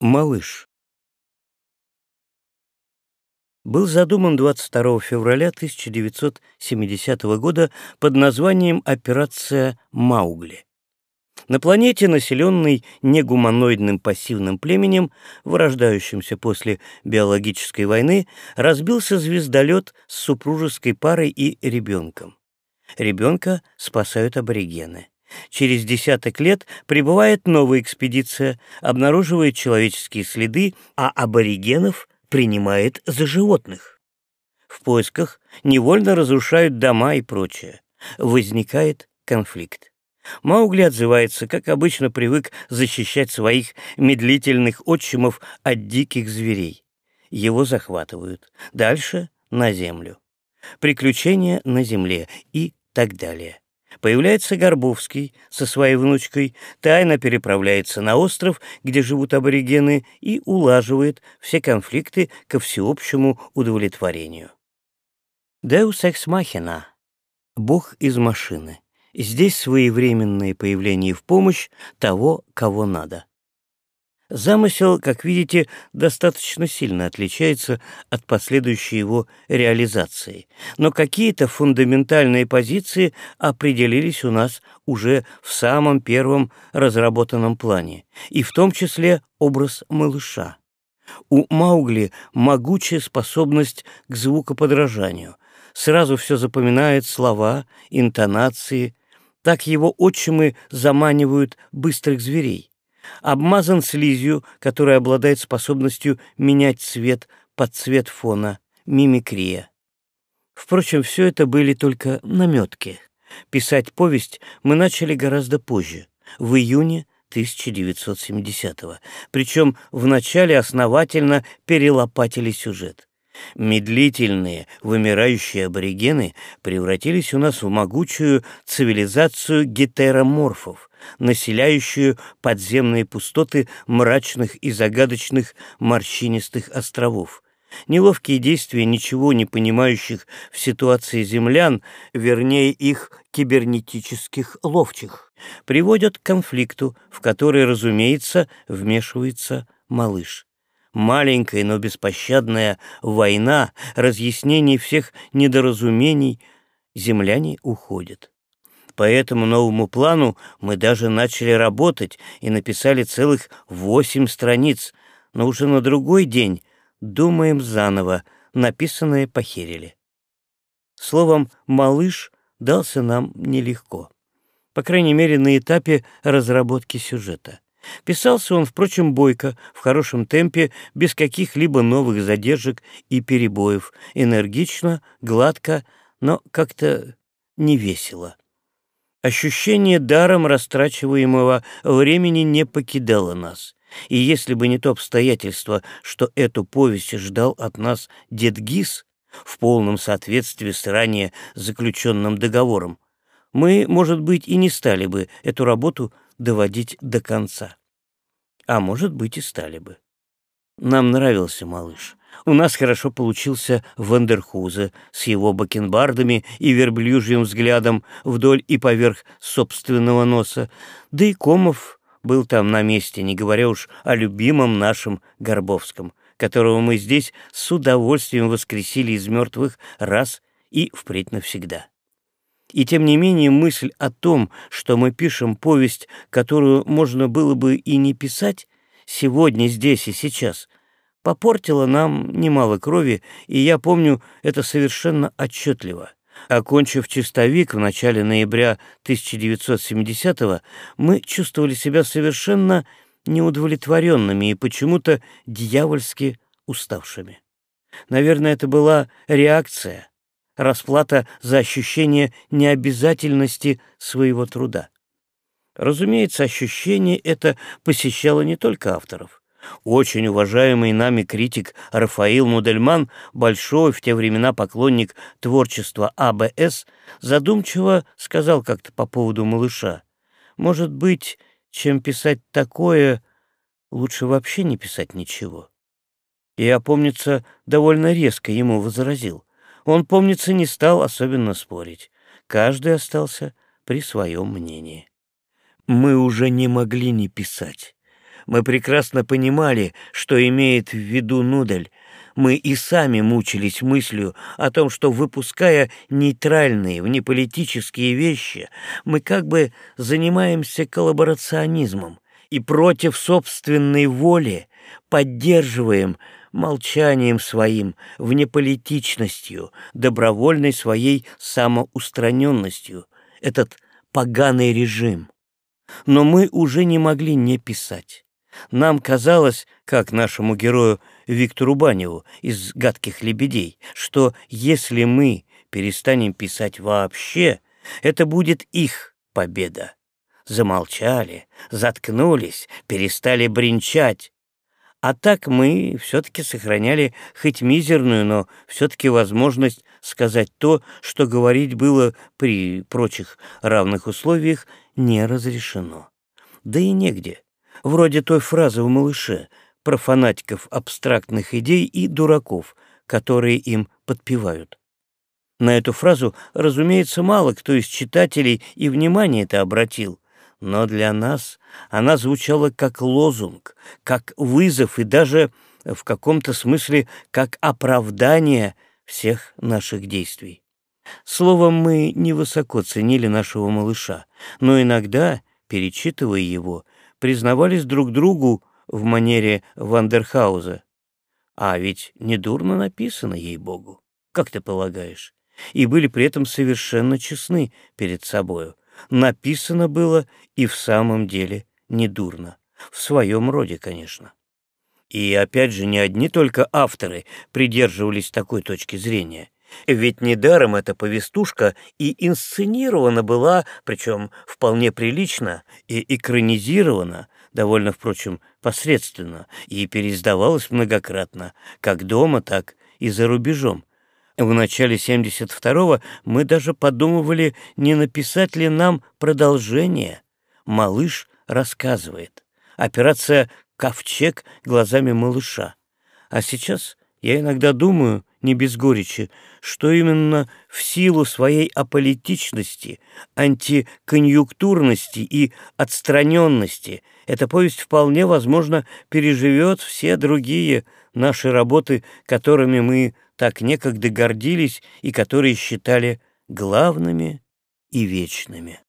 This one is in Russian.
Малыш. Был задуман 22 февраля 1970 года под названием «Операция Маугли». На планете, населенной негуманоидным пассивным племенем, вырождающимся после биологической войны, разбился звездолет с супружеской парой и ребенком. Ребенка спасают аборигены. Через десяток лет прибывает новая экспедиция, обнаруживает человеческие следы, а аборигенов принимает за животных. В поисках невольно разрушают дома и прочее. Возникает конфликт. Маугли отзывается, как обычно привык защищать своих медлительных отчимов от диких зверей. Его захватывают. Дальше — на землю. Приключения на земле и так далее. Появляется Горбовский со своей внучкой, тайно переправляется на остров, где живут аборигены, и улаживает все конфликты ко всеобщему удовлетворению. Deus ex machina — Бог из машины. Здесь своевременное появление в помощь того, кого надо. Замысел, как видите, достаточно сильно отличается от последующей его реализации, но какие-то фундаментальные позиции определились у нас уже в самом первом разработанном плане, и в том числе образ малыша. У Маугли могучая способность к звукоподражанию. Сразу все запоминает слова, интонации. Так его отчимы заманивают быстрых зверей обмазан слизью, которая обладает способностью менять цвет под цвет фона, мимикрия. Впрочем, все это были только наметки. Писать повесть мы начали гораздо позже, в июне 1970-го, причем вначале основательно перелопатили сюжет. Медлительные, вымирающие аборигены превратились у нас в могучую цивилизацию гетероморфов, населяющую подземные пустоты мрачных и загадочных морщинистых островов. Неловкие действия ничего не понимающих в ситуации землян, вернее их кибернетических ловчих, приводят к конфликту, в который, разумеется, вмешивается малыш. Маленькая, но беспощадная война, разъяснение всех недоразумений, земляне уходят. По этому новому плану мы даже начали работать и написали целых восемь страниц, но уже на другой день думаем заново, написанное похерили. Словом, «малыш» дался нам нелегко, по крайней мере, на этапе разработки сюжета. Писался он, впрочем, бойко, в хорошем темпе, без каких-либо новых задержек и перебоев, энергично, гладко, но как-то невесело. Ощущение даром растрачиваемого времени не покидало нас. И если бы не то обстоятельство, что эту повесть ждал от нас дед Гис в полном соответствии с ранее заключенным договором, мы, может быть, и не стали бы эту работу доводить до конца. А может быть, и стали бы. Нам нравился малыш. У нас хорошо получился Вандерхузе с его бакенбардами и верблюжьим взглядом вдоль и поверх собственного носа, да и Комов был там на месте, не говоря уж о любимом нашем Горбовском, которого мы здесь с удовольствием воскресили из мертвых раз и впредь навсегда. И тем не менее мысль о том, что мы пишем повесть, которую можно было бы и не писать, сегодня, здесь и сейчас, попортила нам немало крови, и я помню это совершенно отчетливо. Окончив чистовик в начале ноября 1970-го, мы чувствовали себя совершенно неудовлетворенными и почему-то дьявольски уставшими. Наверное, это была реакция, расплата за ощущение необязательности своего труда. Разумеется, ощущение это посещало не только авторов. Очень уважаемый нами критик Рафаил Мудельман, большой в те времена поклонник творчества АБС, задумчиво сказал как-то по поводу малыша. «Может быть, чем писать такое, лучше вообще не писать ничего». Я, помнится, довольно резко ему возразил. Он, помнится, не стал особенно спорить. Каждый остался при своем мнении. Мы уже не могли не писать. Мы прекрасно понимали, что имеет в виду Нудель. Мы и сами мучились мыслью о том, что, выпуская нейтральные, внеполитические вещи, мы как бы занимаемся коллаборационизмом и против собственной воли поддерживаем молчанием своим, внеполитичностью, добровольной своей самоустраненностью этот поганый режим. Но мы уже не могли не писать. Нам казалось, как нашему герою Виктору Баневу из «Гадких лебедей», что если мы перестанем писать вообще, это будет их победа. Замолчали, заткнулись, перестали бренчать. А так мы все-таки сохраняли хоть мизерную, но все-таки возможность сказать то, что говорить было при прочих равных условиях не разрешено. Да и негде. Вроде той фразы в «Малыше» про фанатиков абстрактных идей и дураков, которые им подпевают. На эту фразу, разумеется, мало кто из читателей и внимание это обратил, но для нас она звучала как лозунг, как вызов и даже в каком-то смысле как оправдание всех наших действий. Словом, мы невысоко ценили нашего малыша, но иногда, перечитывая его, признавались друг другу в манере Вандерхауза. А ведь недурно написано, ей-богу, как ты полагаешь? И были при этом совершенно честны перед собою. Написано было и в самом деле недурно. В своем роде, конечно. И опять же, не одни только авторы придерживались такой точки зрения. Ведь недаром эта повестушка и инсценирована была, причем вполне прилично, и экранизирована, довольно, впрочем, посредственно, и переиздавалась многократно, как дома, так и за рубежом. В начале 72-го мы даже подумывали, не написать ли нам продолжение. Малыш рассказывает. Операция «Ковчег» глазами малыша. А сейчас я иногда думаю, не без горечи, что именно в силу своей аполитичности, антиконъюнктурности и отстраненности эта повесть вполне возможно переживет все другие наши работы, которыми мы так некогда гордились и которые считали главными и вечными.